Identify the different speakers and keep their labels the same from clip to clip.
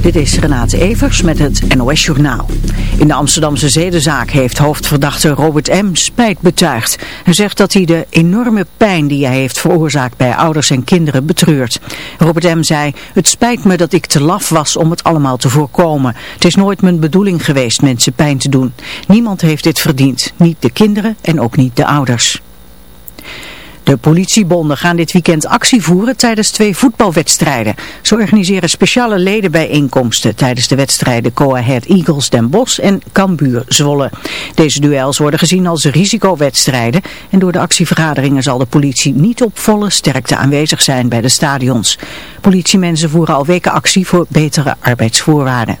Speaker 1: Dit is Renate Evers met het NOS Journaal. In de Amsterdamse zedenzaak heeft hoofdverdachte Robert M. spijt betuigd. Hij zegt dat hij de enorme pijn die hij heeft veroorzaakt bij ouders en kinderen betreurt. Robert M. zei, het spijt me dat ik te laf was om het allemaal te voorkomen. Het is nooit mijn bedoeling geweest mensen pijn te doen. Niemand heeft dit verdiend, niet de kinderen en ook niet de ouders. De politiebonden gaan dit weekend actie voeren tijdens twee voetbalwedstrijden. Ze organiseren speciale ledenbijeenkomsten tijdens de wedstrijden Go Ahead Eagles Den Bosch en Cambuur Zwolle. Deze duels worden gezien als risicowedstrijden en door de actievergaderingen zal de politie niet op volle sterkte aanwezig zijn bij de stadions. Politiemensen voeren al weken actie voor betere arbeidsvoorwaarden.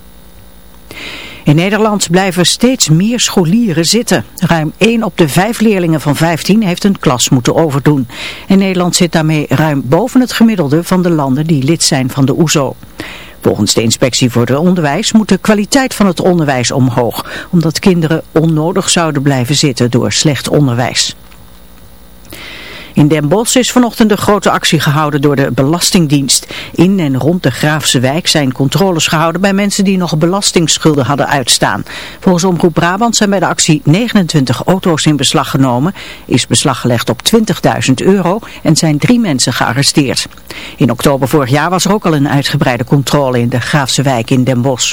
Speaker 1: In Nederland blijven steeds meer scholieren zitten. Ruim 1 op de 5 leerlingen van 15 heeft een klas moeten overdoen. En Nederland zit daarmee ruim boven het gemiddelde van de landen die lid zijn van de OESO. Volgens de inspectie voor het onderwijs moet de kwaliteit van het onderwijs omhoog, omdat kinderen onnodig zouden blijven zitten door slecht onderwijs. In Den Bosch is vanochtend een grote actie gehouden door de Belastingdienst. In en rond de Graafse wijk zijn controles gehouden bij mensen die nog belastingsschulden hadden uitstaan. Volgens Omroep Brabant zijn bij de actie 29 auto's in beslag genomen, is beslag gelegd op 20.000 euro en zijn drie mensen gearresteerd. In oktober vorig jaar was er ook al een uitgebreide controle in de Graafse wijk in Den Bosch.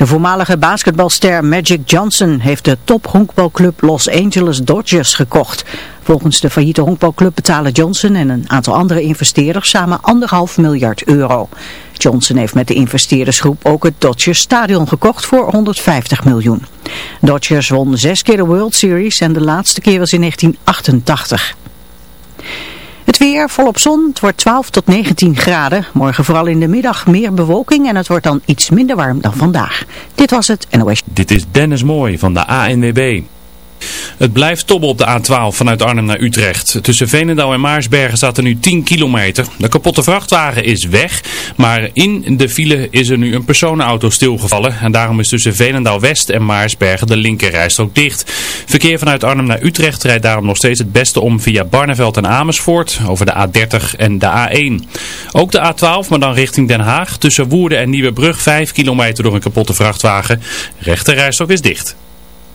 Speaker 1: De voormalige basketbalster Magic Johnson heeft de top honkbalclub Los Angeles Dodgers gekocht. Volgens de failliete honkbalclub betalen Johnson en een aantal andere investeerders samen anderhalf miljard euro. Johnson heeft met de investeerdersgroep ook het Dodgers Stadion gekocht voor 150 miljoen. Dodgers won zes keer de World Series en de laatste keer was in 1988. Het weer volop zon, het wordt 12 tot 19 graden. Morgen vooral in de middag meer bewolking en het wordt dan iets minder warm dan vandaag. Dit was het NOS.
Speaker 2: Dit is Dennis Mooi van de ANWB. Het blijft tobben op de A12 vanuit Arnhem naar Utrecht. Tussen Veenendaal en Maarsbergen staat er nu 10 kilometer. De kapotte vrachtwagen is weg, maar in de file is er nu een personenauto stilgevallen. En daarom is tussen Veenendaal West en Maarsbergen de linkerrijstrook dicht. Verkeer vanuit Arnhem naar Utrecht rijdt daarom nog steeds het beste om via Barneveld en Amersfoort over de A30 en de A1. Ook de A12, maar dan richting Den Haag. Tussen Woerden en Nieuwebrug 5 kilometer door een kapotte vrachtwagen. Rechterrijstrook is dicht.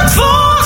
Speaker 3: Zandvoort.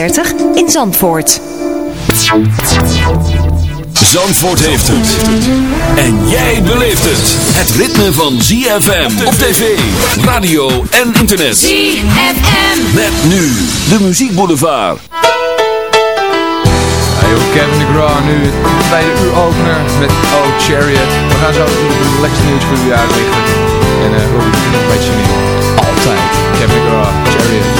Speaker 4: in Zandvoort.
Speaker 5: Zandvoort heeft het. En jij beleeft het. Het ritme van ZFM op tv, radio en internet.
Speaker 3: ZFM.
Speaker 5: Met nu de muziekboulevard.
Speaker 6: Hey, joh, Kevin de Graaf nu bij de uur-opener met Oh Chariot. We gaan zo een lekker nieuws voor u uitlichten. En uh, Robbie een beetje in. Altijd. Kevin de Graaf, Chariot.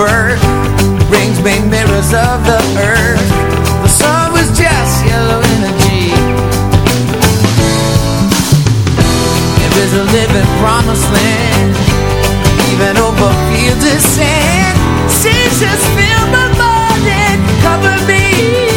Speaker 7: birth. Brings me mirrors of the earth. The sun was just yellow energy. There is a living promised land. Even over fields of sand. Seas just fill my mind and cover me.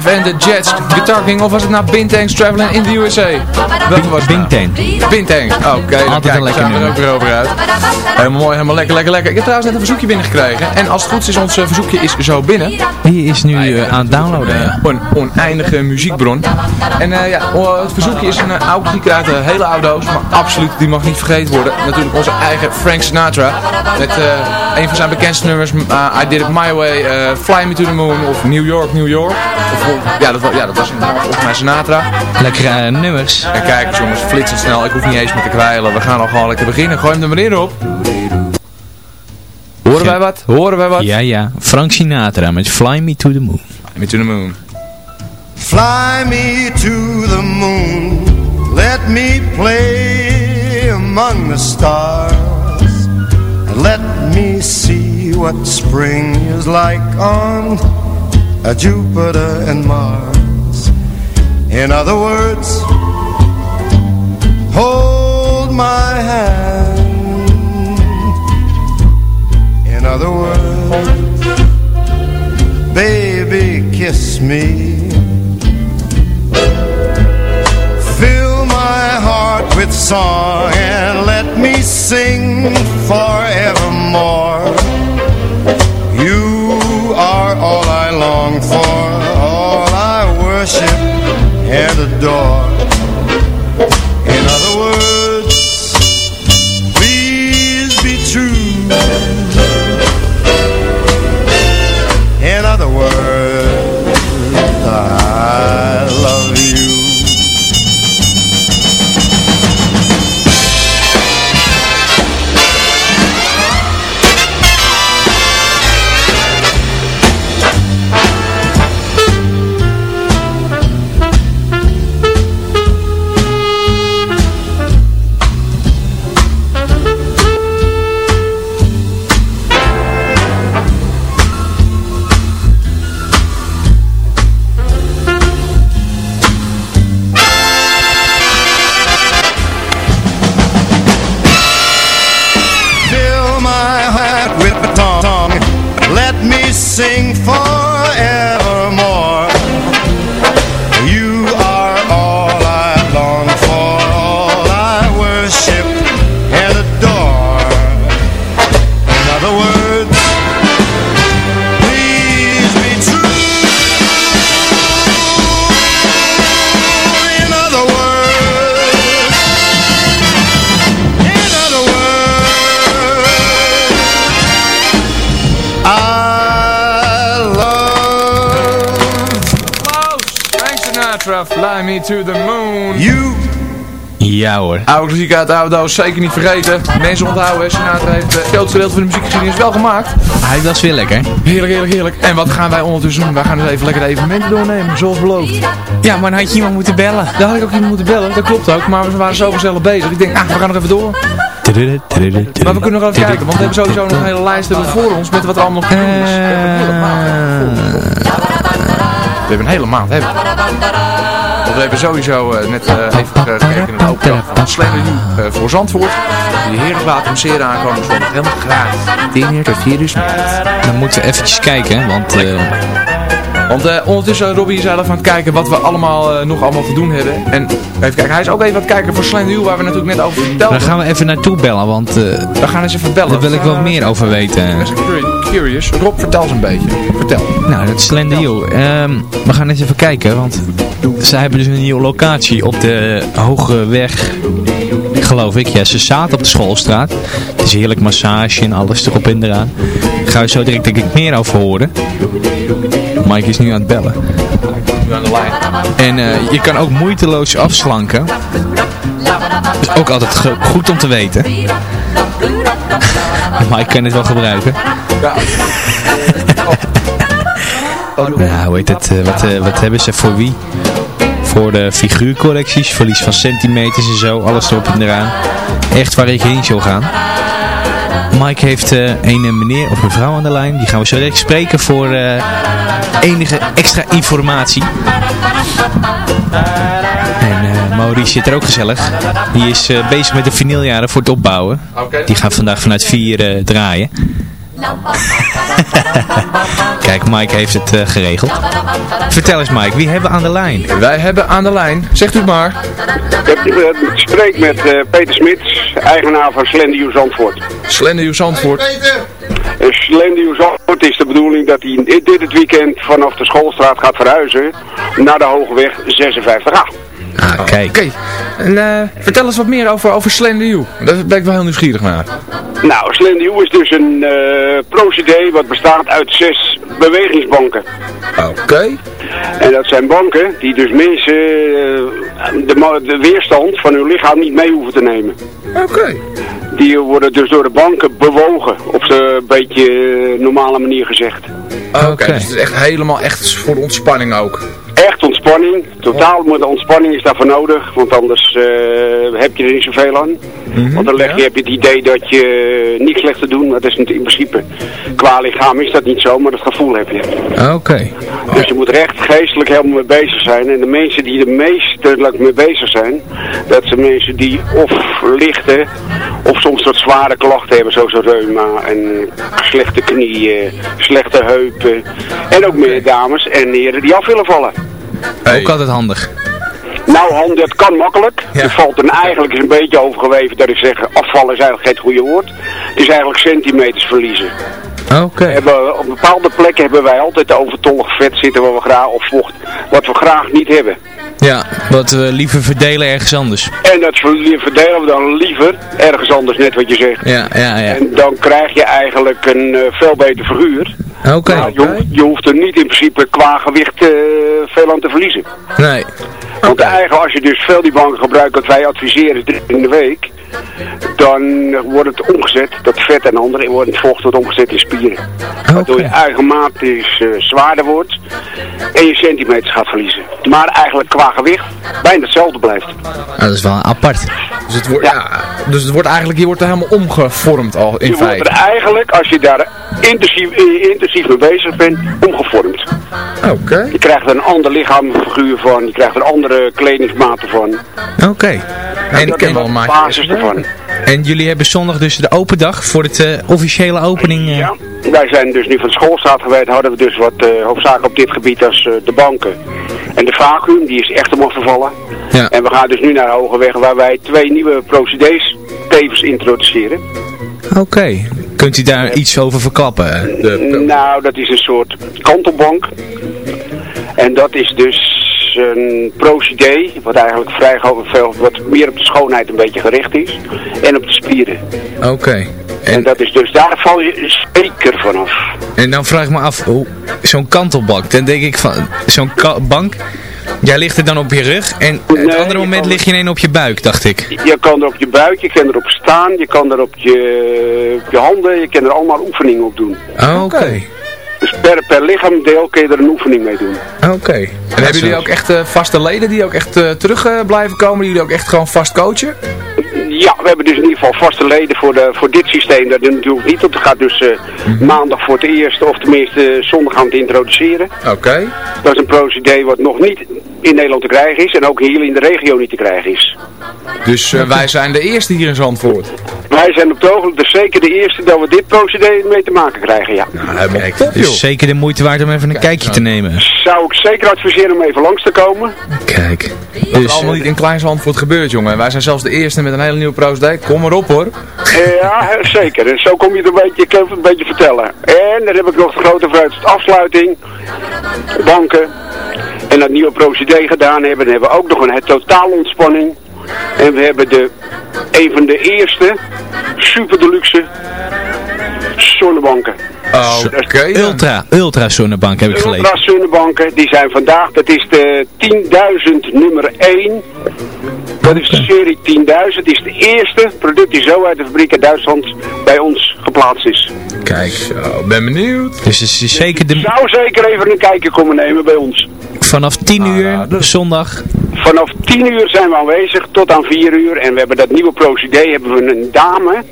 Speaker 6: En de Jets, Guitar King, of was het nou Bintangs Traveling in the USA? Welke was nou?
Speaker 8: Bintang.
Speaker 6: Bintangs, oké. dan
Speaker 8: Altijd
Speaker 6: kijk,
Speaker 8: een lekker
Speaker 6: er ook weer over uit. Helemaal mooi, helemaal lekker, lekker, lekker. Ik heb trouwens net een verzoekje binnengekregen. En als het goed is, ons eh, verzoekje is zo binnen.
Speaker 8: Die is nu eh, aan het downloaden. ja.
Speaker 6: Een oneindige muziekbron. En eh, ja, o- het verzoekje is een oude muziek uit een hele oude doos. Maar absoluut, die mag niet vergeten worden. Natuurlijk onze eigen Frank Sinatra. Met een van zijn bekendste nummers. I Did It My Way. Fly Me To The Moon. Of New York, New York. Of- ja, dat, ja, dat was inderdaad volgens mij Sinatra.
Speaker 8: Lekkere eh, nummers.
Speaker 6: En kijk eens jongens, flitsend snel. Ik hoef niet eens meer te kwijlen. We gaan al gewoon lekker beginnen. Gooi hem er maar in op. Horen wij wat? Horen wij wat?
Speaker 8: Ja, ja. Frank Sinatra met Fly Me To The Moon.
Speaker 6: Fly Me To The Moon.
Speaker 9: Fly me to the moon, let me play among the stars, and let me see what spring is like on uh, Jupiter and Mars. In other words, hold my hand. In other words, baby, kiss me. Fill my heart with song and let me sing forevermore. You long for, all I worship and adore.
Speaker 6: Oude muziek uit de oude doos, zeker niet vergeten. Mensen onthouden, Sinatra heeft eh, het grootste deel van de muziekgeschiedenis wel gemaakt.
Speaker 8: Hij was weer lekker.
Speaker 6: Heerlijk, heerlijk, heerlijk. En wat gaan wij ondertussen doen? Wij gaan dus even lekker de evenementen doornemen, zoals beloofd.
Speaker 8: Ja, maar dan had je iemand moeten bellen.
Speaker 6: Daar had ik ook iemand moeten bellen, dat klopt ook. Maar we waren zo gezellig bezig. Ik denk, ah, we gaan nog even door. Maar we kunnen nog even kijken, want we hebben sowieso nog een hele lijst voor ons met wat er allemaal nog te doen is. We hebben een hele maand voor ons. We hebben een hele maand, hebben we. Want we hebben sowieso eh, net eh, even gekeken naar de open dag van Slammer eh, voor Zandvoort. Die heerlijk laten hem zeer aankomen zondag helemaal gratis. 10 uur tot 4 uur.
Speaker 8: Dan moeten we eventjes kijken, want eh,
Speaker 6: Want eh, ondertussen, uh, Robbie is zelf aan het kijken wat we allemaal eh, nog allemaal te doen hebben. En even kijken, hij is ook even aan het kijken voor Slender U, waar we natuurlijk net over vertelden.
Speaker 8: daar gaan we even naartoe bellen, want eh,
Speaker 6: We gaan eens even bellen.
Speaker 8: daar wil ik wel meer over weten.
Speaker 6: Ik ben curi- curious. Rob, vertel eens een beetje. Vertel.
Speaker 8: Nou, dat is Slender Hill. Ehm, we gaan eens even kijken, want zij hebben dus een nieuwe locatie op de Hoge Weg, geloof ik. Ja, ze zaten op de schoolstraat. Het is heerlijk massage en alles erop en eraan. Daar gaan we zo direct denk ik meer over horen. Mike is nu aan het bellen. En eh, je kan ook moeiteloos afslanken. Dat is ook altijd goed om te weten. Mike kan het wel gebruiken.
Speaker 6: Ja.
Speaker 8: Ja, hoe heet het? eh, wat, eh, wat hebben ze voor wie? Voor de figuurcollecties, verlies van centimeters en zo, alles erop en eraan. Echt waar ik heen zou gaan. Mike heeft eh, een meneer of mevrouw aan de lijn. Die gaan we zo direct spreken voor eh, enige extra informatie. En eh, Maurice zit er ook gezellig. Die is bezig met de vinyljaren voor het opbouwen. Die gaan vandaag vanuit vier eh, draaien. Kijk, Mike heeft het eh, geregeld. Vertel eens Mike, wie hebben we aan de lijn?
Speaker 6: Wij hebben aan de lijn, zegt u het maar.
Speaker 10: Ik spreek met eh, Peter Smits, eigenaar van Slenderju Zandvoort.
Speaker 6: Slenderju Zandvoort.
Speaker 10: Uh, Slenderju Zandvoort is de bedoeling dat hij dit, dit het weekend vanaf de schoolstraat gaat verhuizen naar de Hogeweg 56A.
Speaker 8: Ah, kijk.
Speaker 6: Oké, eh, vertel eens wat meer over, over Slenderju. Daar ben ik wel heel nieuwsgierig naar.
Speaker 10: Nou, Slenderju is dus een eh procedé wat bestaat uit zes bewegingsbanken.
Speaker 6: Oké.
Speaker 10: En dat zijn banken die dus mensen eh, de, de weerstand van hun lichaam niet mee hoeven te nemen.
Speaker 6: Oké.
Speaker 10: Die worden dus door de banken bewogen, op een beetje normale manier gezegd.
Speaker 6: Oké, dus het is echt helemaal echt voor ontspanning ook.
Speaker 10: Echt ontspanning, totaal met ontspanning is daarvoor nodig, want anders eh, heb je er niet zoveel aan. want dan leg je, heb je het idee dat je niks slecht te doen, dat is niet in principe. Qua lichaam is dat niet zo, maar dat gevoel heb je.
Speaker 8: Oké.
Speaker 10: Dus je moet er echt geestelijk helemaal mee bezig zijn. En de mensen die er meestelijk mee bezig zijn, dat zijn mensen die of lichte of soms wat zware klachten hebben, zoals reuma en slechte knieën, slechte heupen. En ook meer dames en heren die af willen vallen.
Speaker 8: Ook altijd handig.
Speaker 10: Nou Han, dat kan makkelijk. Er valt er eigenlijk is een beetje overgeweven dat ik zeg, afvallen is eigenlijk geen goede woord. Het is eigenlijk centimeters verliezen.
Speaker 8: Oké.
Speaker 10: We hebben, op bepaalde plekken hebben wij altijd overtollig vet zitten wat we graag, of vocht, wat we graag niet hebben.
Speaker 8: Ja, wat we liever verdelen ergens anders.
Speaker 10: En dat ver- verdelen we dan liever ergens anders, net wat je zegt.
Speaker 8: Ja, ja, ja.
Speaker 10: En dan krijg je eigenlijk een eh, veel beter figuur.
Speaker 8: Oké.
Speaker 10: Maar je, hoeft- je hoeft er niet in principe qua gewicht eh, veel aan te verliezen.
Speaker 8: Nee.
Speaker 10: Want eigenlijk als je dus veel die banken gebruikt, wat wij adviseren in de week, dan wordt het omgezet, dat vet en andere wordt het vocht wordt omgezet in spieren. Waardoor je eigenmatisch eh, zwaarder wordt en je centimeters gaat verliezen. Maar eigenlijk qua gewicht bijna hetzelfde blijft.
Speaker 8: Ah, dat is wel apart.
Speaker 6: Dus het wordt, ja. dus het wordt eigenlijk, je wordt er helemaal omgevormd al in
Speaker 10: je wordt
Speaker 6: feite.
Speaker 10: er eigenlijk, als je daar intensief, eh, intensief mee bezig bent, omgevormd.
Speaker 6: Oké.
Speaker 10: Je krijgt er een ander lichaamfiguur van, je krijgt er andere kledingsmaten van.
Speaker 8: Oké.
Speaker 10: En dat is wel de basis
Speaker 8: En jullie hebben zondag dus de open dag voor het eh, officiële opening. eh.
Speaker 10: Ja, wij zijn dus nu van de schoolstraat geweest, hadden we dus wat uh, hoofdzakelijk op dit gebied als eh, de banken. En de vacuüm, die is echt om vervallen.
Speaker 8: Ja.
Speaker 10: En we gaan dus nu naar Hogeweg waar wij twee nieuwe procedés tevens introduceren.
Speaker 8: Oké. Kunt u daar iets over verklappen?
Speaker 10: Nou, dat is een soort kantelbank. En dat is dus een procedé, wat eigenlijk vrij veel, wat meer op de schoonheid een beetje gericht is. En op de spieren.
Speaker 8: Oké.
Speaker 10: En, dat is dus, daar val je zeker vanaf.
Speaker 8: En dan vraag ik me af, hoe- zo'n kantelbank, dan denk ik van, zo'n bank, jij ligt er dan op je rug en het andere moment lig je ineens op je buik, dacht ik.
Speaker 10: Je kan er op je buik, je kan erop staan, je kan er op je, op je handen, je kan er allemaal oefeningen op doen.
Speaker 8: Oké.
Speaker 10: Dus per, per lichaamdeel kun je er een oefening mee doen.
Speaker 8: Oké.
Speaker 6: En hebben jullie ook echt eh, vaste leden die ook echt eh, terug eh, blijven komen? Die jullie ook echt gewoon vast coachen?
Speaker 10: Ja, we hebben dus in ieder geval vaste leden voor, de, voor dit systeem. Dat is natuurlijk niet, het gaat dus eh, maandag voor het eerst, of tenminste eh, zondag gaan het introduceren.
Speaker 6: Oké.
Speaker 10: Dat is een procedé wat nog niet in Nederland te krijgen is en ook hier in de regio niet te krijgen is.
Speaker 6: Dus eh, wij zijn de eerste hier in Zandvoort.
Speaker 10: Wij zijn op het ogenblik dus zeker de eerste dat we dit procedé mee te maken krijgen, ja.
Speaker 8: Kijk, dus zeker de moeite waard om even een kijkje te nemen.
Speaker 10: Zou ik zeker adviseren om even langs te komen.
Speaker 8: Kijk.
Speaker 6: Dat is
Speaker 8: Dus,
Speaker 6: allemaal niet in Klein Zandvoort gebeurd, jongen. Wij zijn zelfs de eerste met een hele nieuwe procedé. Kom maar op, hoor.
Speaker 10: Ja, zeker. En zo kom je het een beetje, kan het een beetje vertellen. En dan heb ik nog de grote vooruitzicht afsluiting. Banken. En dat nieuwe procedé gedaan hebben. Dan hebben we ook nog een totaal ontspanning. En we hebben de, een van de eerste super deluxe zonnebanken.
Speaker 6: Oké.
Speaker 8: ultra, ultra zonnebank heb ik gelezen.
Speaker 10: Ultra zonnebanken, die zijn vandaag, dat is de 10.000 nummer 1. Dat is de serie 10.000. Het is de eerste product die zo uit de fabriek in Duitsland bij ons geplaatst is.
Speaker 8: Kijk.
Speaker 6: Zo, ben benieuwd.
Speaker 8: Dus is zeker de,
Speaker 10: Zou zeker even een kijkje komen nemen bij ons.
Speaker 8: vanaf 10 uur, zondag.
Speaker 10: Vanaf 10 uur zijn we aanwezig tot aan 4 uur. En we hebben dat nieuwe procedé, hebben we een dame,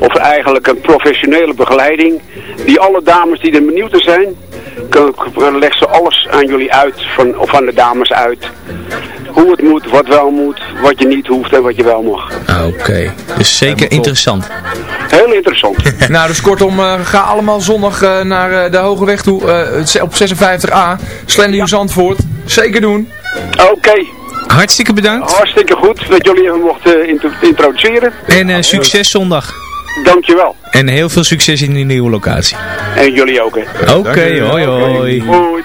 Speaker 10: of eigenlijk een professionele begeleiding, die alle dames die er benieuwd zijn, kan, legt ze alles aan jullie uit, van, of aan de dames uit. hoe het moet, wat wel moet, wat je niet hoeft en wat je wel mag.
Speaker 8: Oké, dus zeker interessant.
Speaker 10: Heel interessant.
Speaker 6: nou, dus kortom, eh, ga allemaal zondag eh, naar eh, de Hoge Weg toe uh, op 56A. Slender Zandvoort. Zeker doen.
Speaker 10: Oké.
Speaker 8: Hartstikke bedankt.
Speaker 10: Hartstikke goed dat jullie even mochten introduceren.
Speaker 8: En succes zondag.
Speaker 10: Dankjewel.
Speaker 8: En heel veel succes in die nieuwe locatie.
Speaker 10: En jullie ook, hè.
Speaker 8: Oké, hoi hoi.
Speaker 10: Hoi.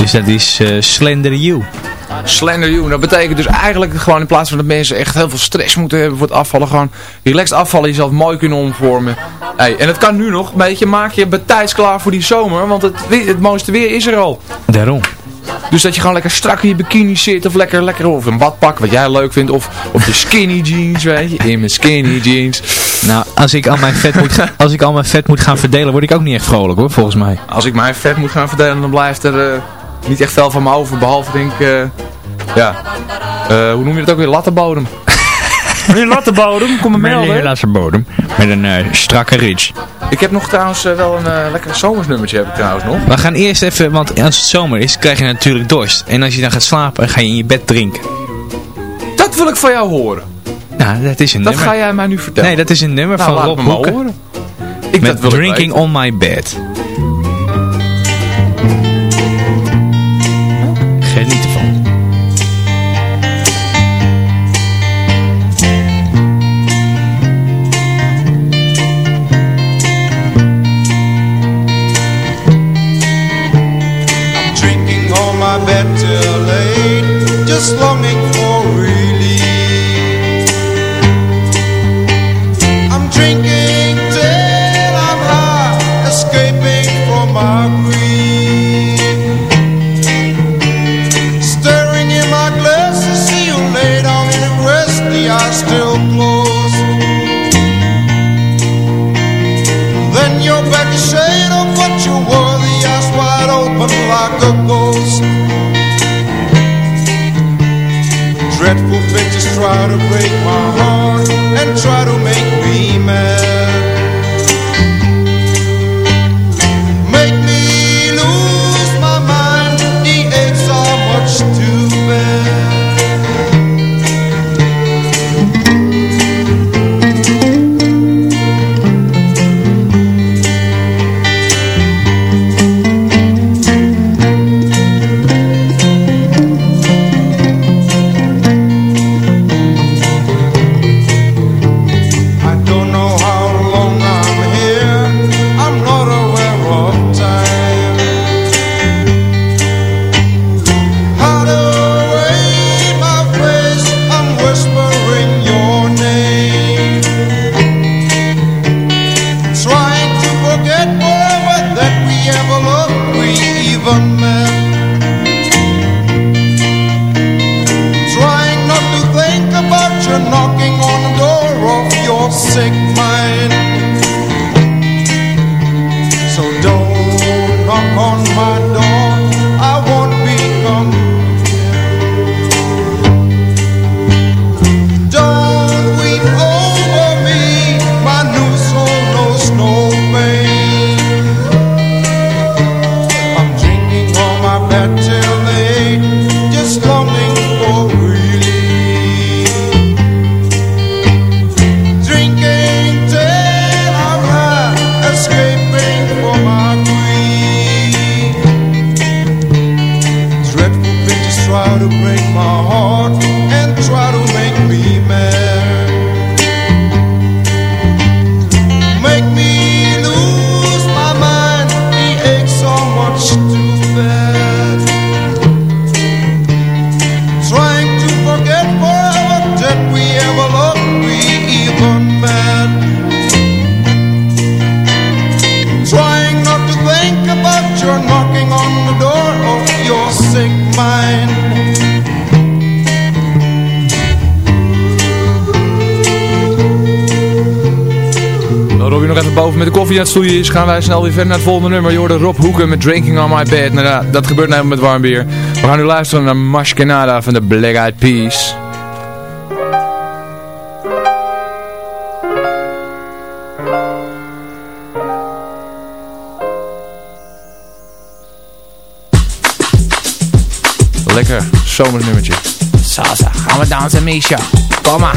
Speaker 8: Dus dat is Slender You.
Speaker 6: Slender You. Dat betekent dus eigenlijk gewoon in plaats van dat mensen echt heel veel stress moeten hebben voor het afvallen. Gewoon relaxed afvallen, jezelf mooi kunnen omvormen. Hey, en het kan nu nog. Een beetje maak je betijds klaar voor die zomer. Want het, het mooiste weer is er al.
Speaker 8: Daarom.
Speaker 6: Dus dat je gewoon lekker strak in je bikini zit. Of lekker, lekker of een badpak wat jij leuk vindt. Of, of je skinny jeans, weet je. In mijn skinny jeans.
Speaker 8: Nou, als ik, al mijn vet moet, als ik al mijn vet moet gaan verdelen, word ik ook niet echt vrolijk hoor, volgens mij.
Speaker 6: Als ik mijn vet moet gaan verdelen, dan blijft er uh, niet echt veel van me over. Behalve denk ik, uh, ja, uh, hoe noem je het ook weer? Lattenbodem.
Speaker 8: Meneer Lattenbodem, kom me melden. Meneer Lattenbodem, met een uh, strakke rich.
Speaker 6: Ik heb nog trouwens uh, wel een uh, lekker zomersnummertje heb ik trouwens nog.
Speaker 8: We gaan eerst even, want als het zomer is, krijg je natuurlijk dorst. En als je dan gaat slapen, ga je in je bed drinken.
Speaker 6: Dat wil ik van jou horen.
Speaker 8: Nou, dat is een
Speaker 6: dat
Speaker 8: nummer.
Speaker 6: Dat ga jij mij nu vertellen.
Speaker 8: Nee, dat is een nummer
Speaker 6: nou,
Speaker 8: van Rob Hoeken. Horen. Ik met dat Drinking on My Bed. Geniet ervan.
Speaker 9: this longing
Speaker 6: koffie aan het stoeien is, gaan wij snel weer verder naar het volgende nummer. Je hoorde Rob Hoeken met Drinking on My Bed. Nou, dat gebeurt nou met warm bier. We gaan nu luisteren naar Mash Canada van de Black Eyed Peas. lekker. Zomersnummertje.
Speaker 7: Salsa, gaan we dansen, Misha. Kom maar.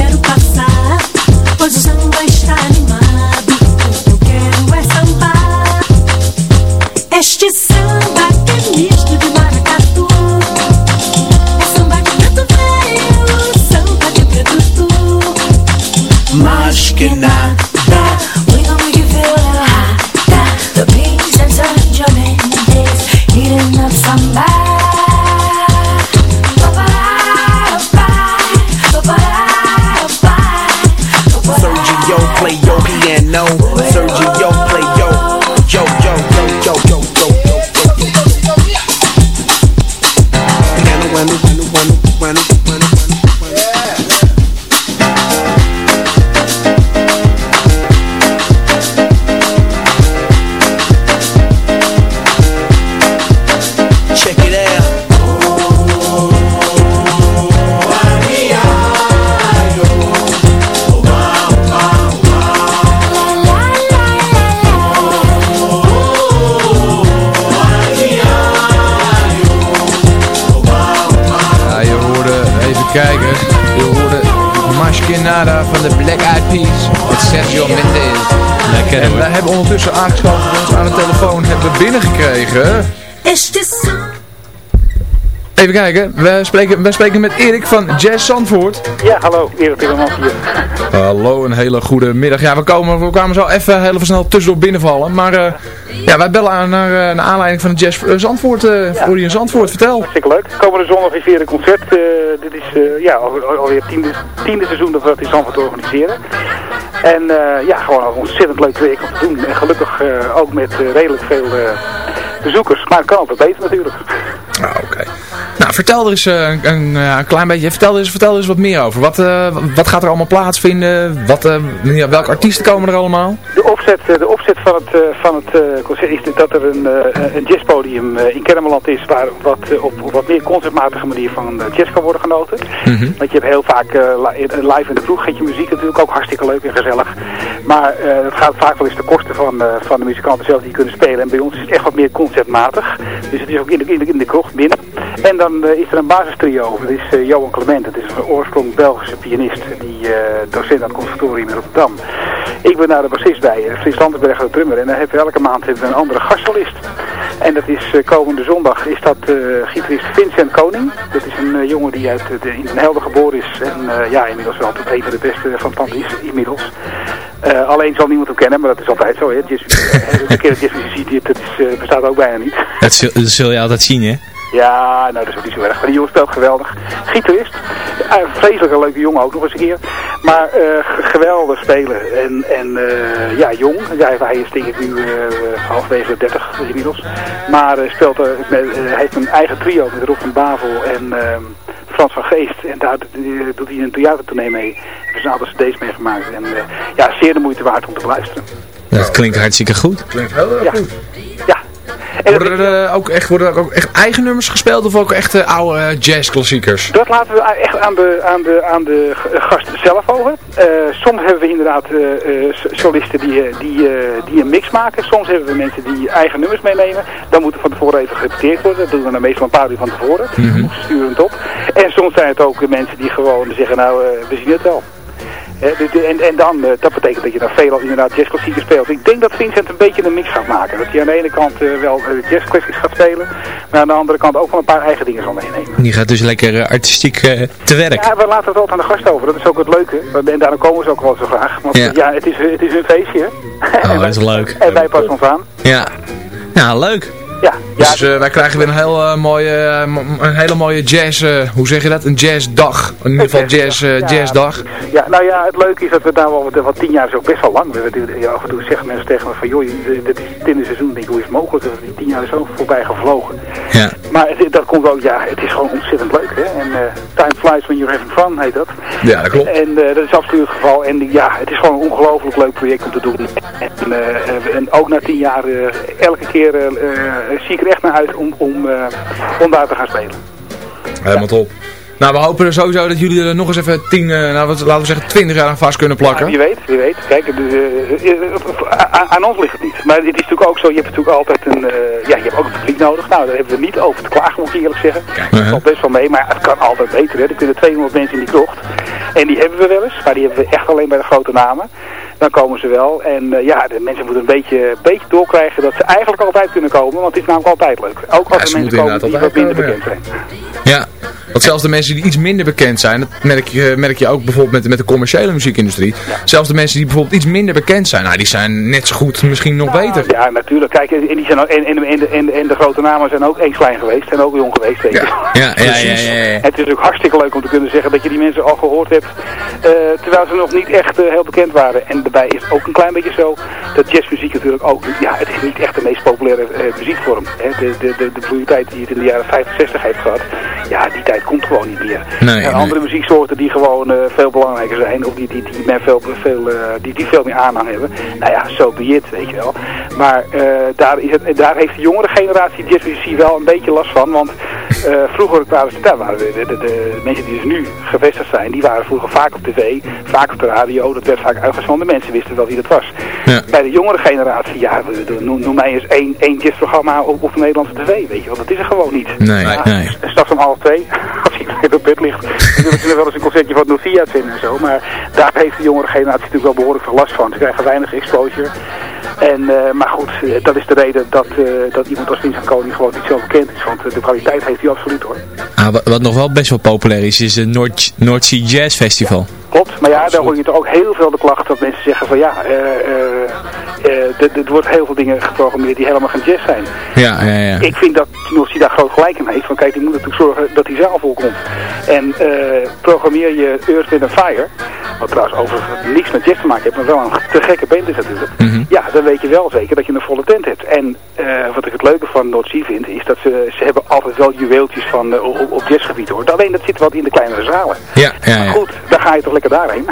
Speaker 6: Ondertussen aangeschoven bij ons aan de telefoon, hebben we binnengekregen. Even kijken, we spreken, we spreken met Erik van Jazz Zandvoort.
Speaker 11: Ja, hallo, Erik Timmermans hier.
Speaker 6: Hallo, een hele goede middag. Ja, we, komen, we kwamen zo even heel even snel tussendoor binnenvallen. Maar eh, ja, wij bellen aan naar, eh, naar aanleiding van de Jazz eh, Zandvoort, eh voor die in Zandvoort. Vertel.
Speaker 11: Hartstikke leuk. Komende zondag is weer een concert. eh, dit is eh, ja, al- al- alweer het tiende, tiende seizoen dat we dat in Zandvoort organiseren. En eh, ja, gewoon een ontzettend leuk werk om te doen. En gelukkig eh, ook met eh, redelijk veel bezoekers. Maar het kan altijd beter natuurlijk.
Speaker 6: Ah, oké. Nou, vertel er eens een, een, klein beetje, vertel er eens, vertel er eens wat meer over. Wat, wat gaat er allemaal plaatsvinden? Wat, welke artiesten komen er allemaal?
Speaker 11: De opzet, eh, de opzet van het, eh, van het eh, concert is dat er een, een jazzpodium in Kermeland is waar wat, op, op wat meer concertmatige manier van jazz kan worden genoten. Want je hebt heel vaak li- live in de kroeg, geeft je muziek natuurlijk ook hartstikke leuk en gezellig. Maar het gaat vaak wel eens ten koste van, van de muzikanten zelf die kunnen spelen. En bij ons is het echt wat meer concertmatig. Dus het is ook in de, in de, in de kroeg binnen. En dan is er een basistrio. Dat is Johan Clement. Dat is een oorsprong Belgische pianist. Die docent aan het conservatorium in Rotterdam. Ik ben daar de bassist bij, uh, Frits Landenberg de drummer. En dan hebben we elke maand hebben we een andere gastsolist. En dat is eh, komende zondag is dat eh, gitarist Vincent Koning. Dat is een eh, jongen die uit de, in Den Helder geboren is. En eh, ja, inmiddels wel tot een van de beste van land is inmiddels. Eh, alleen zal niemand hem kennen, maar dat is altijd zo. Hè. Eh, een keer dat jazzmuziek ziet, dat eh, bestaat ook bijna niet.
Speaker 8: Dat zul je altijd zien, hè?
Speaker 11: Ja, nou dat is ook niet zo erg. Maar die jongen speelt geweldig. Gitarist. Uh, vreselijk een leuke jongen ook nog eens een keer. Maar eh, g- geweldig spelen. En, en eh, ja, jong. Ja, hij is denk ik nu eh, halfwege de 30 inmiddels. Maar eh, speelt, met, eh, hij heeft een eigen trio met Rob van Bavel en ehm, Frans van Geest. En daar eh, doet hij een theatertournee mee. Er zijn altijd cd's mee gemaakt. En eh, ja, zeer de moeite waard om te beluisteren.
Speaker 8: Dat klinkt hartstikke goed.
Speaker 6: Klinkt heel erg
Speaker 11: Ja.
Speaker 6: goed.
Speaker 11: En
Speaker 6: Worden er eh, ook echt, worden er ook echt eigen nummers gespeeld of ook echt eh, oude eh, jazzklassiekers?
Speaker 11: Dat laten we echt aan de, aan de, aan de g- gast zelf over. Eh, soms hebben we inderdaad eh, eh, solisten die, eh, die, eh, die een mix maken. Soms hebben we mensen die eigen nummers meenemen. Dan moet er van tevoren even gerepeteerd worden. Dat doen we dan meestal een paar uur van tevoren. Of ze sturen het op. En soms zijn het ook eh, mensen die gewoon zeggen, nou, eh, we zien het wel. En, en dan, eh, dat betekent dat je dan veelal inderdaad jazzklassiekers speelt. Ik denk dat Vincent een beetje een mix gaat maken. Dat hij aan de ene kant eh, wel uh, jazzklassiekers gaat spelen, maar aan de andere kant ook wel een paar eigen dingen zal meenemen.
Speaker 8: Die gaat dus lekker eh, artistiek eh, te werk.
Speaker 11: Ja, we laten het altijd aan de gast over. Dat is ook het leuke. En daarom komen ze ook wel zo graag. Want
Speaker 8: Ja.
Speaker 11: ja, het, is, het is hun feestje.
Speaker 8: Oh, dat is leuk.
Speaker 11: En wij passen ons aan.
Speaker 8: Ja. Ja, leuk.
Speaker 11: Ja,
Speaker 6: Dus eh, wij krijgen weer een, heel, eh, mooie, eh, een hele mooie jazz, hoe zeg je dat? Een jazzdag. In ieder geval jazz, jazzdag.
Speaker 11: Ja, nou ja, het leuke is dat we daar wel, wat, tien jaar is ook best wel lang. We, af en toe zeggen mensen tegen me van, joh, dit is het tiende seizoen. Ik denk, hoe is het mogelijk dat die tien jaar is zo voorbij gevlogen?
Speaker 8: Ja.
Speaker 11: Maar dat komt ook, ja, het is gewoon ontzettend leuk, hè. En time flies when you're having fun, heet dat.
Speaker 6: Ja, dat klopt.
Speaker 11: En dat is absoluut het geval. En ja, het is gewoon een ongelooflijk leuk project om te doen. En, en ook na tien jaar, elke keer zie ik er echt naar uit om, om, eh, om daar te gaan spelen.
Speaker 6: Helemaal top. Nou, we hopen sowieso dat jullie er nog eens even 10, eh, nou, wat, laten we zeggen 20 jaar aan vast kunnen plakken.
Speaker 11: Ja, wie weet, wie weet. Kijk, dus, eh, eh, aan- ons ligt het niet. Maar het is natuurlijk ook zo, je hebt natuurlijk altijd een, eh, ja, je hebt ook een publiek nodig. Nou, daar hebben we niet over te klagen, moet ik eerlijk zeggen. Dat valt best wel mee, maar het kan altijd beter. Hè. Er kunnen 200 mensen in die krocht. En die hebben we wel eens, maar die hebben we echt alleen bij de grote namen. Dan komen ze wel. En eh, ja, de mensen moeten een beetje, beetje doorkrijgen dat ze eigenlijk altijd kunnen komen. Want het is namelijk altijd leuk. Ook als
Speaker 6: Ja,
Speaker 11: er
Speaker 6: ze
Speaker 11: mensen komen die wat minder bekend zijn.
Speaker 6: Ja, want zelfs de mensen die iets minder bekend zijn, dat merk je, merk je ook bijvoorbeeld met, met de commerciële muziekindustrie. Zelfs de mensen die bijvoorbeeld iets minder bekend zijn, nou, die zijn net zo goed, misschien nog beter.
Speaker 11: Ja, natuurlijk. Kijk, en, die zijn ook, en, en, en, de- en, en de grote namen zijn ook eens klein geweest en ook jong geweest.
Speaker 8: Ja, ja, ja, ja, ja.
Speaker 11: Het is ook hartstikke leuk om te kunnen zeggen dat je die mensen al gehoord hebt, eh, terwijl ze nog niet echt eh, heel bekend waren. En daarbij is het ook een klein beetje zo dat jazzmuziek natuurlijk ook, ja, het is niet echt de meest populaire eh, muziekvorm. Hè. De, de, de, de bloeitijd die het in de jaren 50, 60 heeft gehad, ja, die tijd komt gewoon niet meer.
Speaker 8: Nee,
Speaker 11: en
Speaker 8: nee.
Speaker 11: andere muzieksoorten die gewoon eh, veel belangrijker zijn, of die, die, die, men veel, veel, eh, die, die veel meer aanhang hebben, nou ja, zo be it, weet je wel. Maar daar, is het, daar heeft de jongere generatie jazzmuziek wel een beetje last van, want vroeger waren, ze, daar waren de, de, de, de mensen die dus nu gevestigd zijn, die waren vroeger vaak op tv, vaak op de radio, dat werd vaak uitgezonden, mensen wisten wel wie dat was.
Speaker 8: Ja.
Speaker 11: Bij de jongere generatie, ja, noem, noem mij eens één, één jazzprogramma op, op de Nederlandse tv, weet je wel, dat is er gewoon niet.
Speaker 8: Nee,
Speaker 11: Ja,
Speaker 8: nee.
Speaker 11: Straks om half twee, als iedereen op bed ligt, dan willen ze wel eens een concertje van Nokia uitvinden en zo, maar daar heeft de jongere generatie natuurlijk wel behoorlijk veel last van. Ze krijgen weinig exposure. En, eh, maar goed, eh, dat is de reden dat, eh, dat iemand als Vincent Koning gewoon niet zo bekend is, want de kwaliteit heeft hij absoluut hoor.
Speaker 8: Ah, wa- wat nog wel best wel populair is, is het Noord North Sea Jazz Festival.
Speaker 11: Klopt, maar ja, daar hoor je toch ook heel veel de klacht dat mensen zeggen van ja, eh, eh, eh, er- wordt heel veel dingen geprogrammeerd die helemaal geen jazz zijn.
Speaker 8: Ja, ja, ja.
Speaker 11: Ik vind dat Norsi daar groot gelijk in heeft. Van kijk, die moet natuurlijk zorgen dat die zaal vol komt. En programmeer je Earth, Wind Fire, wat trouwens overigens niks met jazz te maken heeft, maar wel een te gekke band is natuurlijk. Ja, dan weet je wel zeker dat je een volle tent hebt. En wat ik het leuke van Noordzee vind, is dat ze, ze hebben altijd wel juweeltjes van, op, op jazzgebied hoor. Alleen dat zit wat in de kleinere zalen.
Speaker 8: Ja, ja, ja.
Speaker 11: Goed, dan ga je toch lekker daarheen.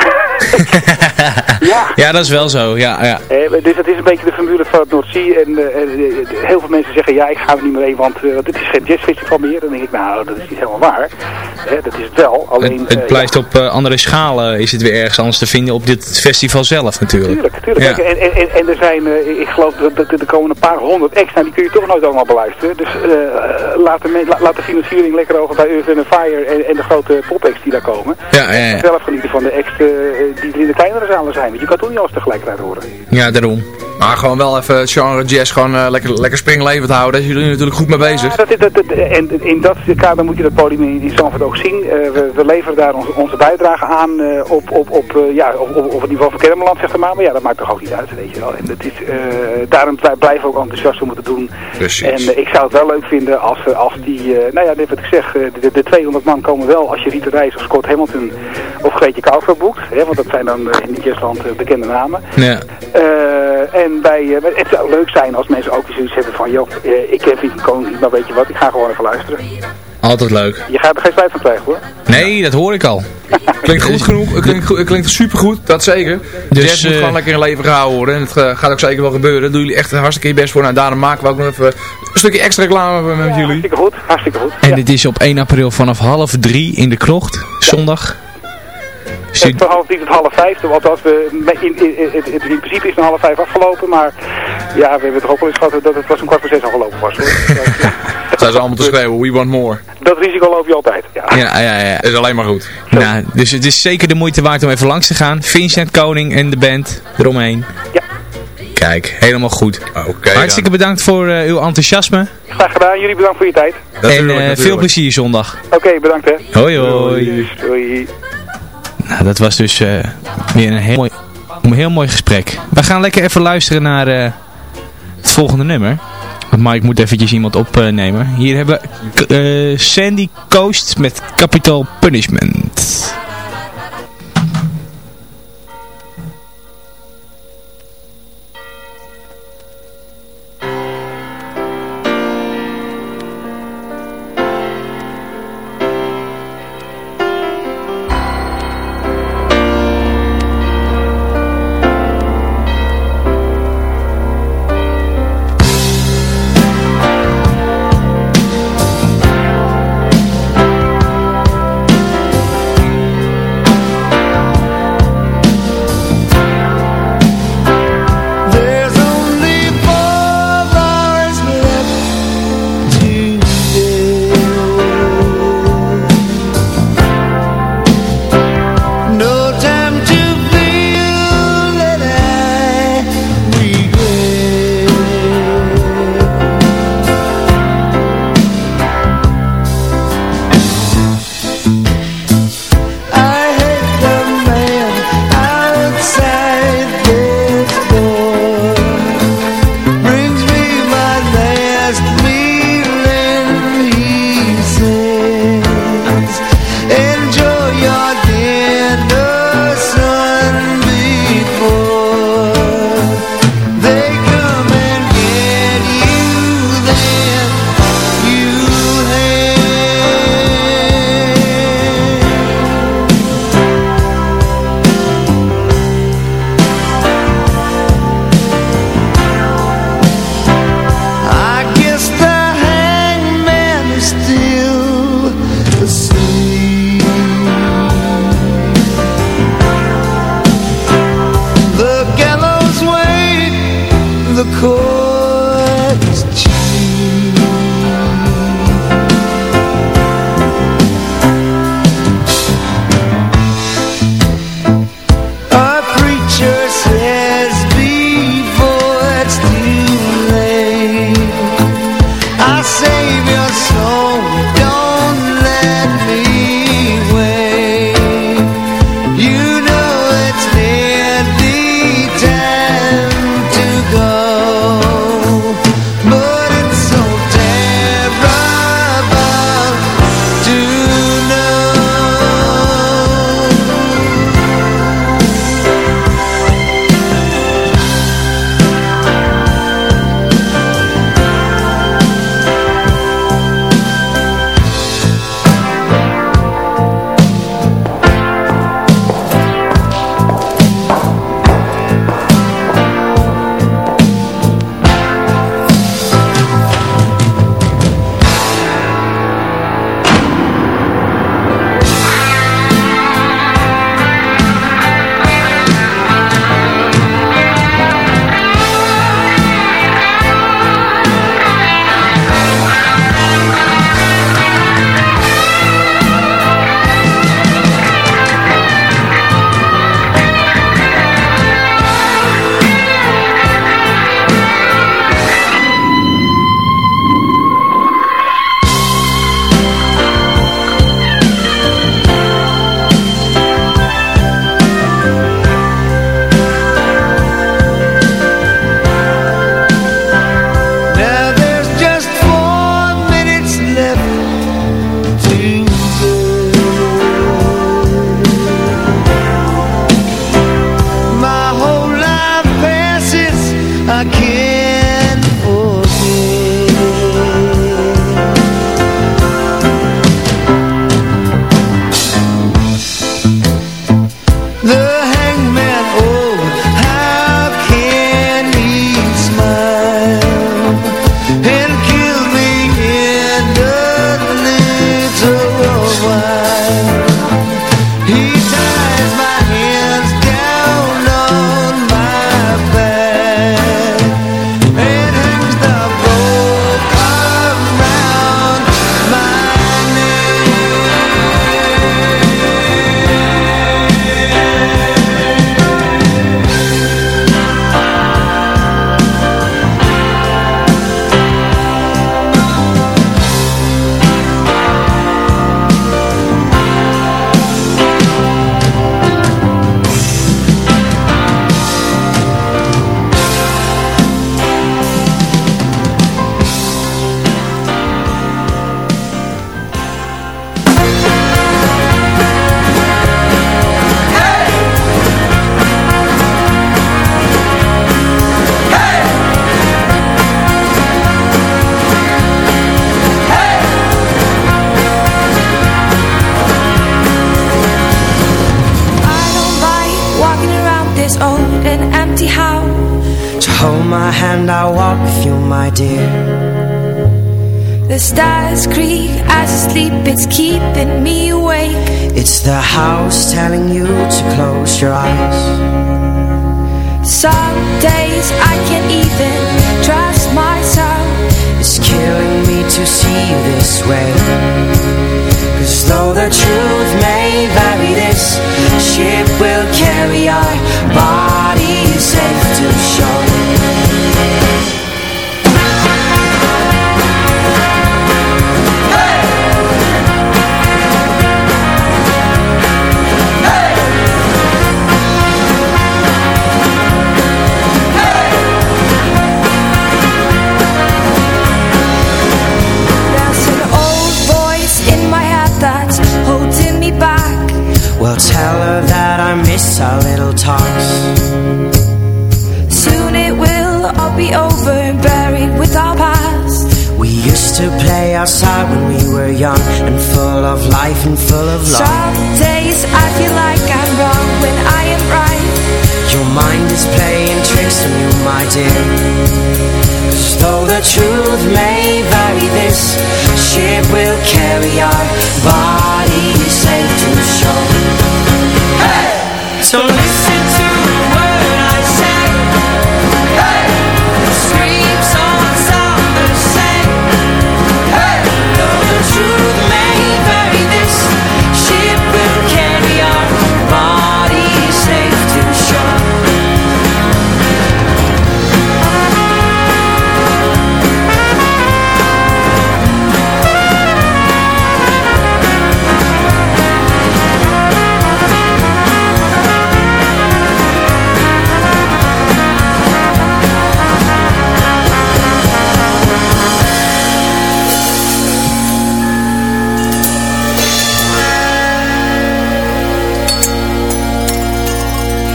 Speaker 11: ja.
Speaker 8: Ja, dat is wel zo. Ja, ja.
Speaker 11: Eh, dus het is een beetje de formule van het Noordzee. En eh, eh, heel veel mensen zeggen, ja, ik ga er niet meer heen, want uh, dit is geen jazzfestival meer. Dan denk ik, nou, dat is niet helemaal waar. Hè, dat is het wel. Alleen,
Speaker 8: het, het blijft op andere schalen, is het weer ergens anders te vinden op dit festival zelf natuurlijk.
Speaker 11: Tuurlijk, tuurlijk. Ja. En, en, en, er zijn, ik geloof dat er komen een paar honderd extra, die kun je toch nooit allemaal beluisteren. Dus laat, de, laat de financiering lekker over bij Earth Fire en, en de grote pop-acts die daar komen.
Speaker 8: Ja, ja, ja.
Speaker 11: Zelf genieten van de acts die er in de kleinere zalen zijn, want je kan toch niet alles tegelijkertijd horen.
Speaker 8: Ja, daarom.
Speaker 6: Maar gewoon wel even het genre jazz gewoon uh, lekker, lekker springlevend houden. Daar zijn jullie natuurlijk goed mee bezig.
Speaker 11: Ja, dat, dat, dat, en in dat kader moet je dat podium in, in Zandvoort ook zien. Uh, we, we, leveren daar onze, onze bijdrage aan uh, op, op, op, ja, op, op, op, het niveau van Kermeland, zeg maar. Maar ja, dat maakt toch ook niet uit, weet je wel. En dat is, daarom blijven we ook enthousiast om het te doen.
Speaker 6: Precies.
Speaker 11: En ik zou het wel leuk vinden als, als die, nou ja, dit wat ik zeg, de, de 200 man komen wel als je Rita Reis of Scott Hamilton of Greetje Kouwer boekt. Hè, want dat zijn dan in het jazzland bekende namen.
Speaker 8: Ja.
Speaker 11: en bij, het zou leuk zijn als mensen ook zoiets hebben van, joh, ik ken Vicky Koning niet, maar weet je wat, ik ga gewoon even luisteren.
Speaker 8: Altijd leuk.
Speaker 11: Je gaat er geen spijt van krijgen hoor.
Speaker 8: Nee, dat hoor ik al.
Speaker 6: klinkt goed genoeg, klinkt, goed, klinkt supergoed, dat zeker. Dus Jazz moet uh, gewoon lekker in leven gehouden worden en het gaat ook zeker wel gebeuren. Daar doen jullie echt hartstikke je best voor. Nou, daarom maken we ook nog even een stukje extra reclame met
Speaker 11: ja,
Speaker 6: jullie.
Speaker 11: Hartstikke goed, hartstikke goed.
Speaker 8: En ja. dit is op 1 april vanaf half drie in de krocht, zondag.
Speaker 11: Van half drie tot half vijf, althans we, in, in, in, in, in principe is het een half vijf afgelopen, maar ja, we hebben toch ook wel eens gehad dat het was een kwart voor zes afgelopen was.
Speaker 6: zijn ze allemaal te schreeuwen, we want more.
Speaker 11: Dat risico loop je altijd, ja.
Speaker 8: Ja, ja, ja.
Speaker 6: is alleen maar goed.
Speaker 8: Nou, dus het is zeker de moeite waard om even langs te gaan. Vincent Koning en de band eromheen.
Speaker 11: Ja.
Speaker 8: Kijk, helemaal goed.
Speaker 6: Okay,
Speaker 8: Hartstikke
Speaker 6: dan.
Speaker 8: bedankt voor uh, uw enthousiasme.
Speaker 11: Graag gedaan, jullie bedankt voor je tijd.
Speaker 8: en uh, veel plezier zondag.
Speaker 11: Oké, okay, bedankt hè.
Speaker 8: Hoi hoi.
Speaker 11: Doei. Doei.
Speaker 8: Nou, dat was dus uh, weer een heel mooi, een heel mooi gesprek. We gaan lekker even luisteren naar uh, het volgende nummer. Want Mike moet eventjes iemand opnemen. Hier hebben we uh, Sandy Coast met Capital Punishment.
Speaker 12: It's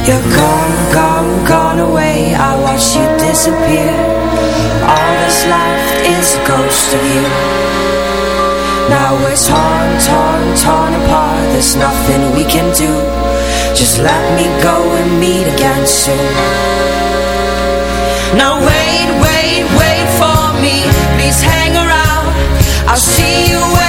Speaker 12: You're gone, gone, gone away. I watch you disappear. All that's left is a ghost of you. Now we're torn, torn, torn apart. There's nothing we can do. Just let me go and meet again soon. Now wait, wait, wait for me. Please hang around. I'll see you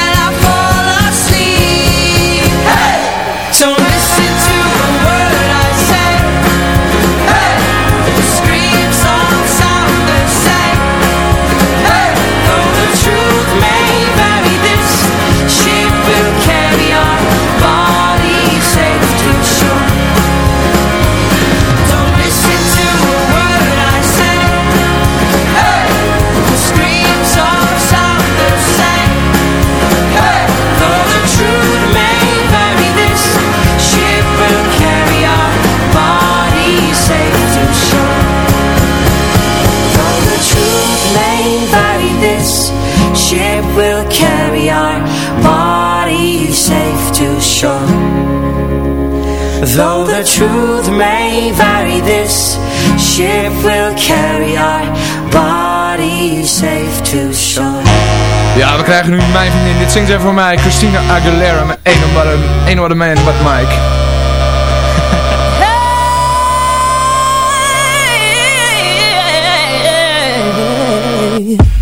Speaker 12: truth may vary This ship will carry our body safe to shore
Speaker 6: Ja, we krijgen nu mijn vriendin. Dit zingt ze voor mij, Christina Aguilera met Ain't Nobody, ain't nobody Man But Mike. Yeah.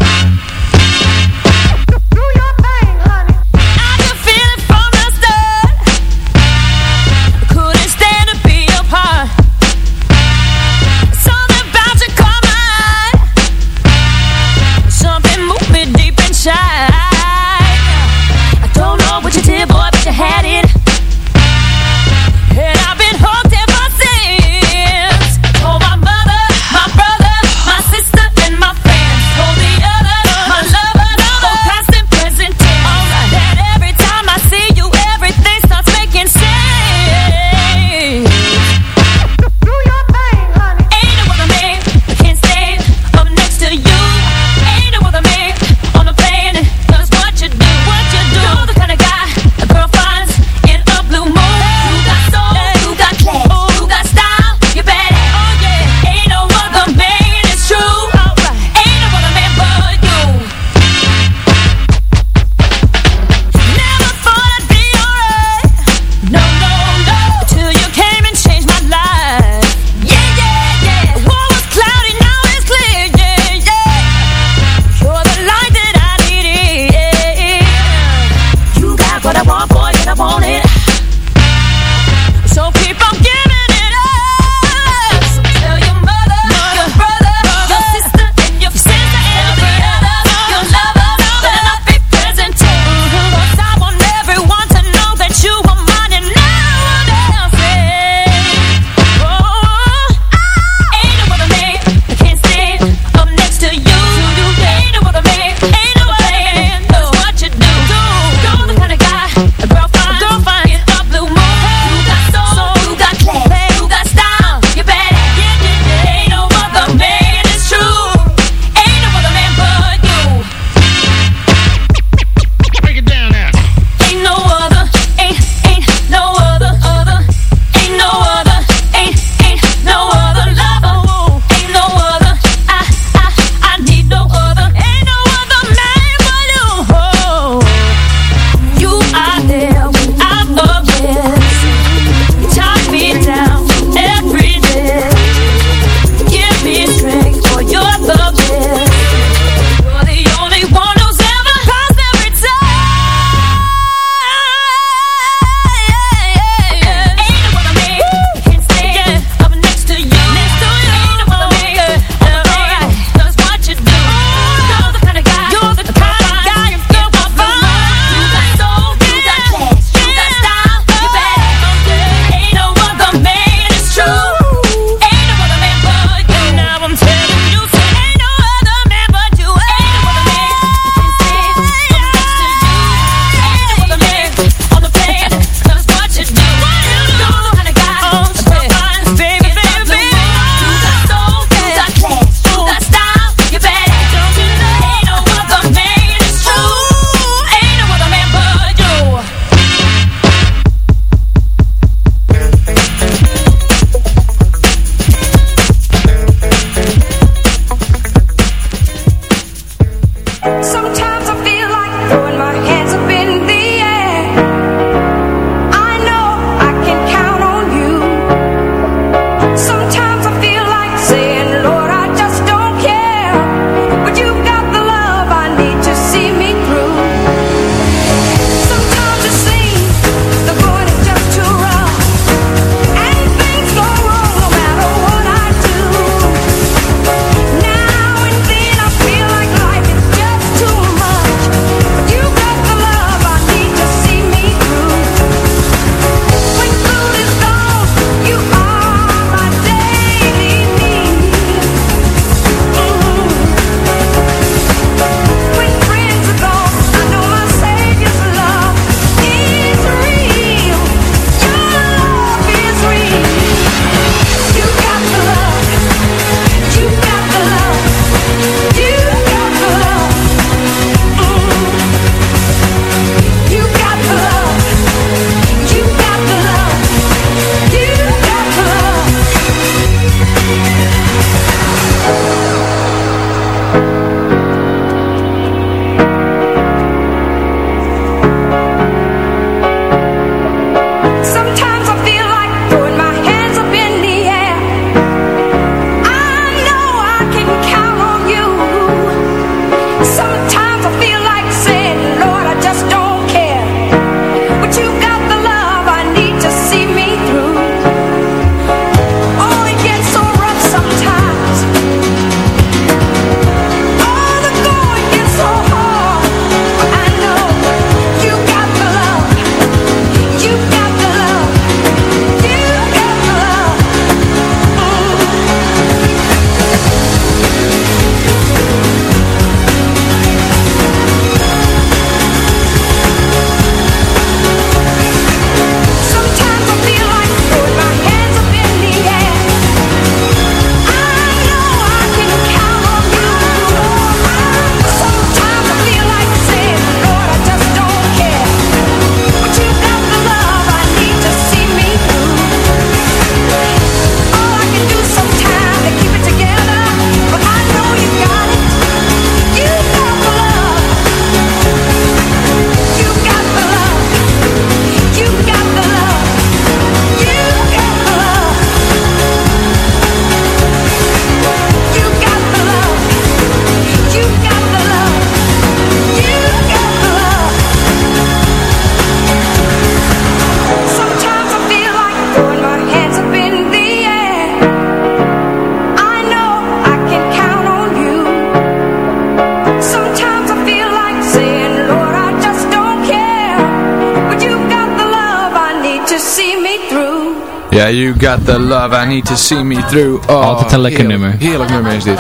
Speaker 6: Got the love, I need to see me through. Oh,
Speaker 8: Altijd een lekker
Speaker 6: heerlijk,
Speaker 8: nummer.
Speaker 6: Heerlijk nummer is dit.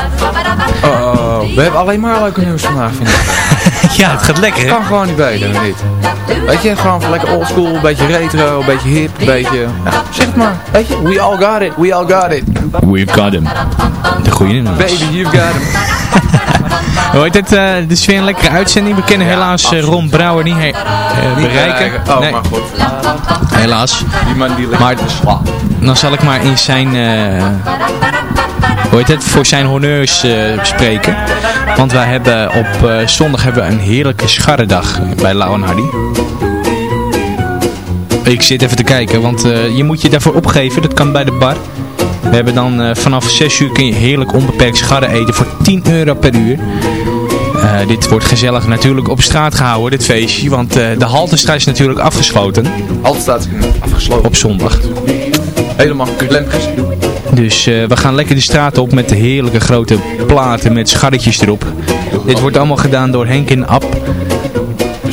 Speaker 6: Oh, we hebben alleen maar leuke nummers vandaag. Vind ik.
Speaker 8: ja, het gaat lekker.
Speaker 6: kan gewoon niet beter dit. Weet je, gewoon lekker oldschool, een beetje retro, een beetje hip, een beetje... Zeg het maar. Weet je, we all got it, we all got it.
Speaker 8: We've got him. De goede nummers.
Speaker 6: Baby, you've got him.
Speaker 8: Heet het? eh, dit is weer een lekkere uitzending. We kunnen helaas eh, Ron Brouwer niet, eh, bereiken.
Speaker 6: Oh,
Speaker 8: Nee,
Speaker 6: maar goed.
Speaker 8: helaas.
Speaker 6: Die man die
Speaker 8: Maar dan zal ik maar in zijn... eh, hoe heet het? Voor zijn honneurs eh, spreken. Want wij hebben op eh, zondag hebben we een heerlijke scharredag bij Lau en Hardy. Ik zit even te kijken, want je moet je daarvoor opgeven. Dat kan bij de bar. We hebben dan vanaf 6 uur kun je heerlijk onbeperkt scharren eten voor 10 euro per uur. Dit wordt gezellig natuurlijk op straat gehouden, dit feestje. Want de Haltestraat is natuurlijk afgesloten.
Speaker 6: Altijd staat afgesloten.
Speaker 8: Op zondag.
Speaker 6: Helemaal klemgezet.
Speaker 8: Dus eh, we gaan lekker de straat op met de heerlijke grote platen met scharretjes erop. Dit wordt allemaal gedaan door Henk en Ab.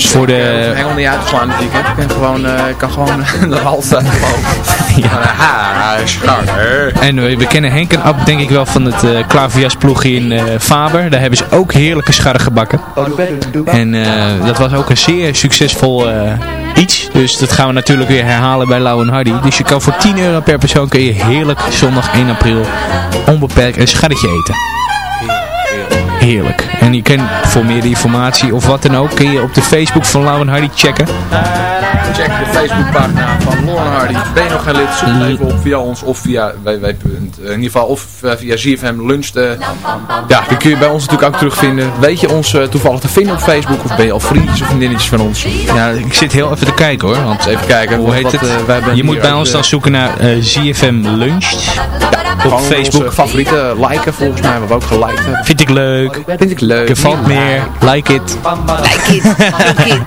Speaker 8: Dus voor de...
Speaker 6: Niet te slaan natuurlijk. hè. Ik kan gewoon, eh, ik kan gewoon de hal staan lopen.
Speaker 8: Ja.
Speaker 6: Ha.
Speaker 8: En we, we kennen Henk en Ab denk ik wel van het uh, klaverjasploegje in eh, Faber. Daar hebben ze ook heerlijke scharren gebakken. En eh, dat was ook een zeer succesvol eh, iets. Dus dat gaan we natuurlijk weer herhalen bij Lau en Hardy. Dus je kan voor 10 euro per persoon kun je heerlijk zondag 1 april onbeperkt een scharretje eten. Heerlijk. En je kan voor meer informatie of wat dan ook, kun je op de Facebook van Lau en Hardy checken.
Speaker 6: Check de Facebookpagina van Lauren Hardy. Ben je nog geen lid? Zoek het even op via ons of via www. In ieder geval of eh, via ZFM Lunch. eh, ja, die kun je bij ons natuurlijk ook terugvinden. Weet je ons eh, toevallig te vinden op Facebook of ben je al vriendjes of vriendinnetjes van ons?
Speaker 8: Ja, ik zit heel even te kijken hoor. Want
Speaker 6: even kijken.
Speaker 8: Hoe heet
Speaker 6: wat,
Speaker 8: het?
Speaker 6: eh, wij
Speaker 8: je moet bij ons dan zoeken naar eh, ZFM Lunch. Op Facebook.
Speaker 6: onze favoriete liken volgens mij, wat we ook geliked hebben.
Speaker 8: Vind ik leuk.
Speaker 6: Vind ik leuk.
Speaker 8: Er valt meer. Like it.
Speaker 6: Like it. Like it.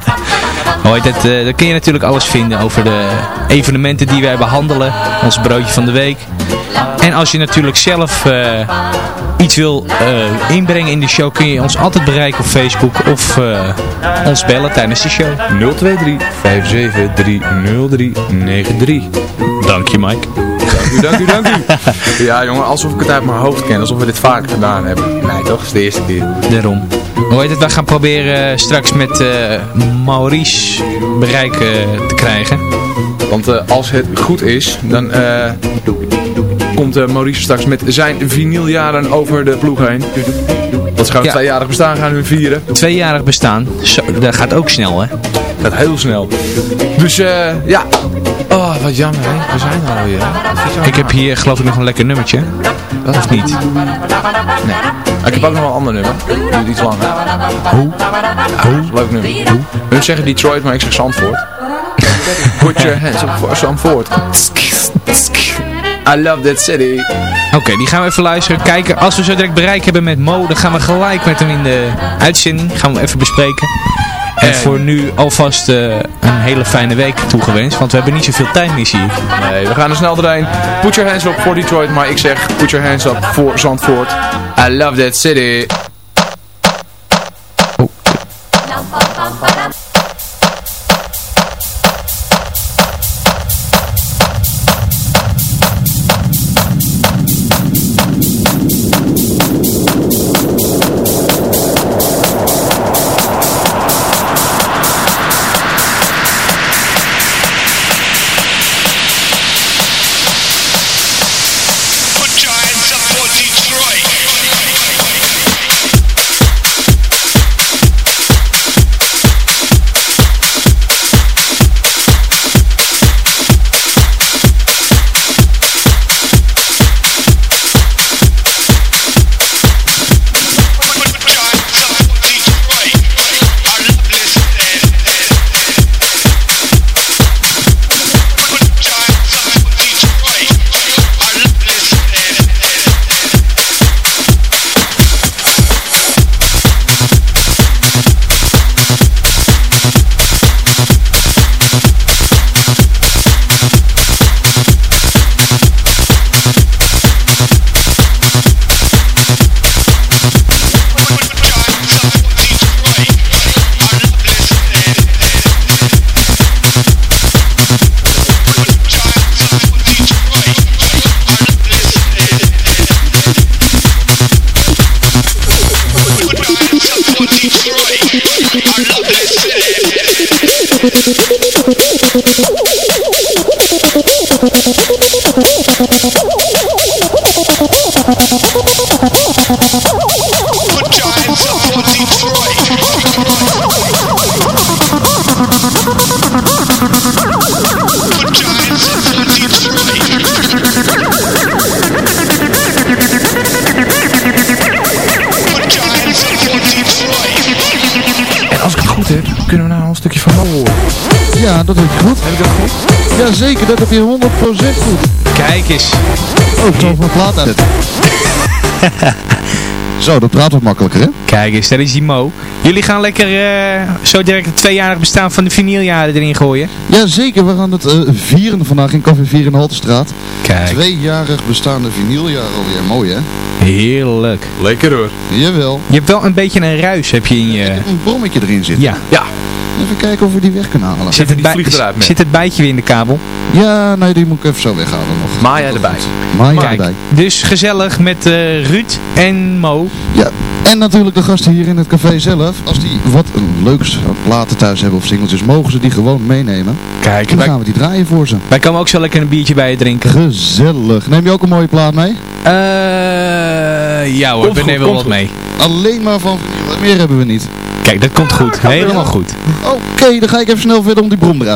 Speaker 8: Hoe heet het? eh, daar kun je natuurlijk alles vinden over de evenementen die wij behandelen. Ons broodje van de week. En als je natuurlijk zelf eh, iets wil eh, inbrengen in de show, kun je ons altijd bereiken op Facebook of eh, ons bellen tijdens de show.
Speaker 6: 023 573 0393.
Speaker 8: Dank je, Mike.
Speaker 6: Dank u, dank u, dank u. Ja, jongen, alsof ik het uit mijn hoofd ken. Alsof we dit vaker gedaan hebben. Nee, toch? Het is de eerste keer.
Speaker 8: Daarom. Hoe heet het? Wij gaan proberen eh, straks met eh, Maurice bereik eh, te krijgen.
Speaker 6: Want als het goed is, dan komt Maurice straks met zijn vinyljaren over de ploeg heen. Dat ze gaan
Speaker 8: Ja.
Speaker 6: tweejarig bestaan gaan hun vieren.
Speaker 8: Tweejarig bestaan. Zo, dat gaat ook snel, hè?
Speaker 6: Gaat heel snel. Dus eh, ja. Oh, wat jammer, hè? We zijn er alweer.
Speaker 8: Ik heb hier geloof ik nog een lekker nummertje.
Speaker 6: Dat
Speaker 8: Of niet?
Speaker 6: Nee. Ah, Ik heb ook nog wel een ander nummer. Duurt iets langer.
Speaker 8: Hoe?
Speaker 6: Hoe? Leuk nummer. Hoe? Hun zeggen Detroit, maar ik zeg Zandvoort. Put your hands up for Zandvoort. I love that city.
Speaker 8: Oké, die gaan we even luisteren. Kijken, als we zo direct bereik hebben met Mo, dan gaan we gelijk met hem in de uitzending. Gaan we even bespreken. En voor nu alvast eh, een hele fijne week toegewenst. Want we hebben niet zoveel tijd meer, zie ik.
Speaker 6: Nee, we gaan er snel doorheen. Put your hands up voor Detroit, maar ik zeg put your hands up voor Zandvoort. I love that city.
Speaker 13: Jazeker, dat heb je 100% goed.
Speaker 8: Kijk eens.
Speaker 13: Oh, even mijn plaat. Zo, dat praat wat makkelijker, hè?
Speaker 8: Kijk eens, daar is die Mo. Jullie gaan lekker eh, zo direct het tweejarig bestaan van de vinyljaren erin gooien.
Speaker 13: Jazeker, we gaan het eh, vieren vandaag in Café 4 in de Haltestraat.
Speaker 8: Kijk.
Speaker 13: Tweejarig bestaande vinyljaar alweer. Mooi, hè?
Speaker 8: Heerlijk.
Speaker 6: Lekker hoor.
Speaker 13: Jawel.
Speaker 8: Je hebt wel een beetje een ruis heb je in je...
Speaker 13: Een brommetje erin zitten.
Speaker 8: Ja.
Speaker 6: Ja.
Speaker 13: Even kijken of we die weg kunnen halen.
Speaker 8: Zit het,
Speaker 6: die
Speaker 8: bij, zit het bijtje weer in de kabel?
Speaker 13: Ja, nee, die moet ik even zo weghalen nog.
Speaker 6: Maya erbij.
Speaker 13: Maya
Speaker 8: Kijk,
Speaker 13: erbij.
Speaker 8: dus gezellig met eh, Ruud en Mo.
Speaker 13: Ja, en natuurlijk de gasten hier in het café zelf. Als die wat een leuks platen thuis hebben of singeltjes, mogen ze die gewoon meenemen.
Speaker 8: Kijk,
Speaker 13: En dan
Speaker 8: wij,
Speaker 13: gaan we die draaien voor ze.
Speaker 8: wij komen ook zo lekker een biertje bij je drinken.
Speaker 13: Gezellig. Neem je ook een mooie plaat mee?
Speaker 8: Eh, ja hoor,
Speaker 6: Komt
Speaker 8: we
Speaker 6: goed,
Speaker 8: nemen wel wat mee.
Speaker 13: Alleen maar van. Meer hebben we niet.
Speaker 8: Kijk, dat komt goed. Helemaal goed.
Speaker 13: Oké, dan ga ik even snel verder om die brom eruit.